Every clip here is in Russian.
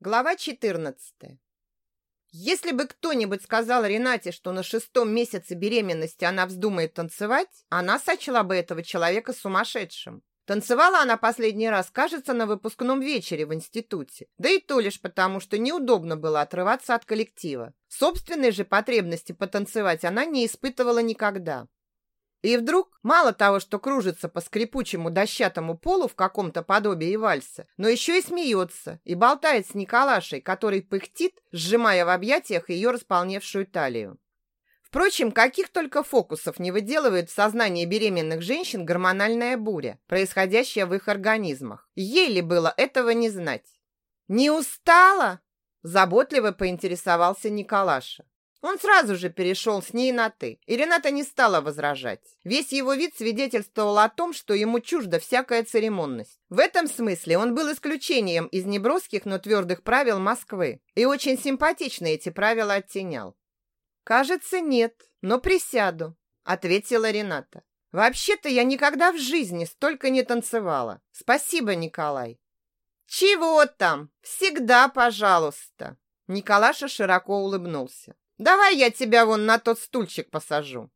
Глава 14. Если бы кто-нибудь сказал Ренате, что на шестом месяце беременности она вздумает танцевать, она сочла бы этого человека сумасшедшим. Танцевала она последний раз, кажется, на выпускном вечере в институте. Да и то лишь потому, что неудобно было отрываться от коллектива. Собственной же потребности потанцевать она не испытывала никогда. И вдруг, мало того, что кружится по скрипучему дощатому полу в каком-то подобии вальса, но еще и смеется и болтает с Николашей, который пыхтит, сжимая в объятиях ее располневшую талию. Впрочем, каких только фокусов не выделывает в сознании беременных женщин гормональная буря, происходящая в их организмах. Еле было этого не знать. «Не устала?» – заботливо поинтересовался Николаша. Он сразу же перешел с ней на «ты», и Рената не стала возражать. Весь его вид свидетельствовал о том, что ему чужда всякая церемонность. В этом смысле он был исключением из неброских, но твердых правил Москвы, и очень симпатично эти правила оттенял. «Кажется, нет, но присяду», — ответила Рената. «Вообще-то я никогда в жизни столько не танцевала. Спасибо, Николай». «Чего там? Всегда пожалуйста». Николаша широко улыбнулся. Давай я тебя вон на тот стульчик посажу.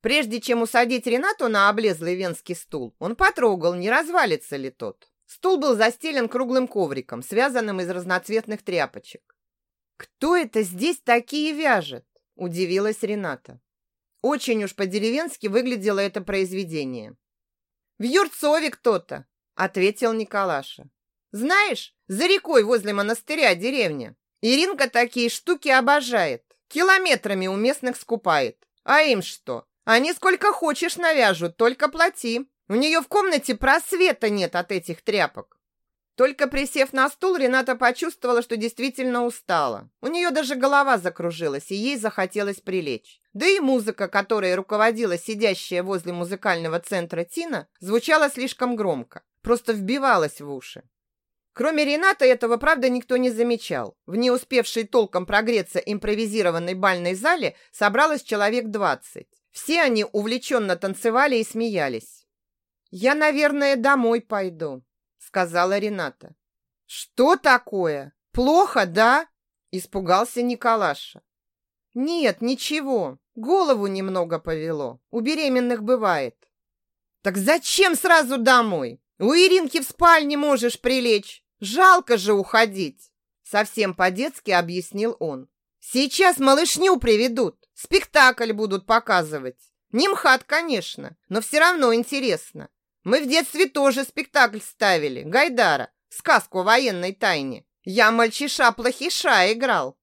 Прежде чем усадить Ренату на облезлый венский стул, он потрогал, не развалится ли тот. Стул был застелен круглым ковриком, связанным из разноцветных тряпочек. «Кто это здесь такие вяжет?» – удивилась Рената. Очень уж по-деревенски выглядело это произведение. «В Юрцове кто-то», – ответил Николаша. «Знаешь, за рекой возле монастыря деревня. Иринка такие штуки обожает. Километрами у местных скупает. А им что? Они сколько хочешь навяжут, только плати. У нее в комнате просвета нет от этих тряпок. Только присев на стул, Рената почувствовала, что действительно устала. У нее даже голова закружилась, и ей захотелось прилечь. Да и музыка, которой руководила сидящая возле музыкального центра Тина, звучала слишком громко, просто вбивалась в уши. Кроме Рената этого, правда, никто не замечал. В не успевшей толком прогреться импровизированной бальной зале собралось человек двадцать. Все они увлеченно танцевали и смеялись. «Я, наверное, домой пойду», — сказала Рената. «Что такое? Плохо, да?» — испугался Николаша. «Нет, ничего. Голову немного повело. У беременных бывает». «Так зачем сразу домой? У Иринки в спальне можешь прилечь. Жалко же уходить, совсем по-детски объяснил он. Сейчас малышню приведут, спектакль будут показывать. Не МХАТ, конечно, но все равно интересно. Мы в детстве тоже спектакль ставили, Гайдара, сказку о военной тайне. Я мальчиша-плохиша играл.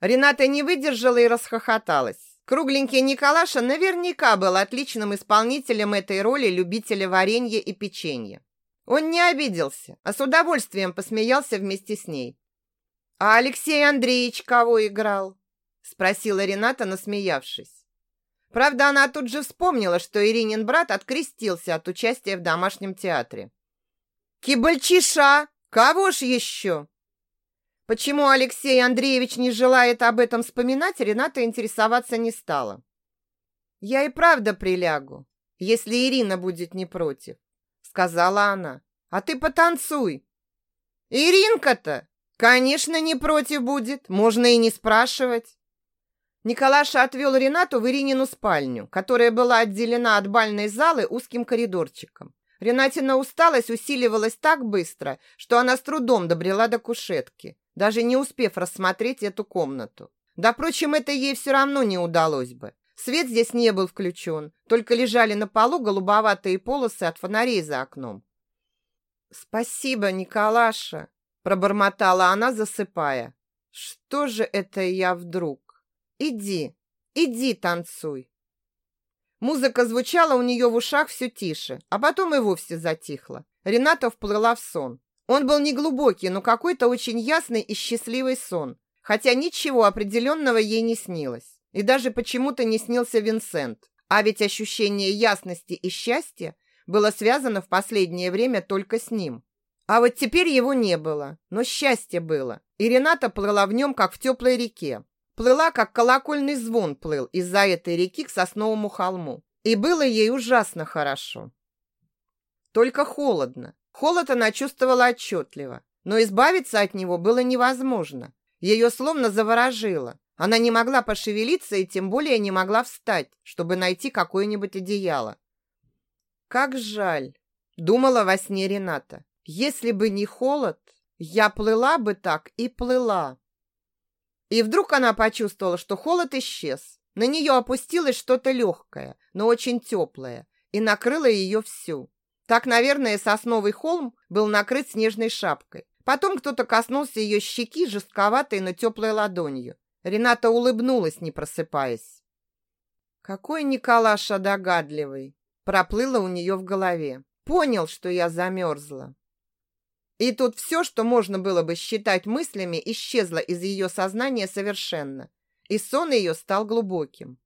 Рената не выдержала и расхохоталась. Кругленький Николаша наверняка был отличным исполнителем этой роли любителя варенья и печенья. Он не обиделся, а с удовольствием посмеялся вместе с ней. «А Алексей Андреевич кого играл?» спросила Рената, насмеявшись. Правда, она тут же вспомнила, что Иринин брат открестился от участия в домашнем театре. «Кибальчиша! Кого ж еще?» Почему Алексей Андреевич не желает об этом вспоминать, Рената интересоваться не стала. «Я и правда прилягу, если Ирина будет не против сказала она. А ты потанцуй. Иринка-то, конечно, не против будет, можно и не спрашивать. Николаша отвел Ренату в Иринину спальню, которая была отделена от бальной залы узким коридорчиком. Ренатина усталость усиливалась так быстро, что она с трудом добрела до кушетки, даже не успев рассмотреть эту комнату. Да, впрочем, это ей все равно не удалось бы. Свет здесь не был включен, только лежали на полу голубоватые полосы от фонарей за окном. «Спасибо, Николаша!» – пробормотала она, засыпая. «Что же это я вдруг? Иди, иди танцуй!» Музыка звучала у нее в ушах все тише, а потом и вовсе затихла. Рената вплыла в сон. Он был не глубокий, но какой-то очень ясный и счастливый сон, хотя ничего определенного ей не снилось. И даже почему-то не снился Винсент. А ведь ощущение ясности и счастья было связано в последнее время только с ним. А вот теперь его не было, но счастье было. И Рената плыла в нем, как в теплой реке. Плыла, как колокольный звон плыл из-за этой реки к сосновому холму. И было ей ужасно хорошо. Только холодно. Холод она чувствовала отчетливо. но избавиться от него было невозможно. Ее словно заворожило. Она не могла пошевелиться и тем более не могла встать, чтобы найти какое-нибудь одеяло. «Как жаль!» – думала во сне Рената. «Если бы не холод, я плыла бы так и плыла». И вдруг она почувствовала, что холод исчез. На нее опустилось что-то легкое, но очень теплое, и накрыло ее всю. Так, наверное, сосновый холм был накрыт снежной шапкой. Потом кто-то коснулся ее щеки жестковатой, но теплой ладонью. Рената улыбнулась, не просыпаясь. «Какой Николаша догадливый!» Проплыло у нее в голове. «Понял, что я замерзла». И тут все, что можно было бы считать мыслями, исчезло из ее сознания совершенно. И сон ее стал глубоким.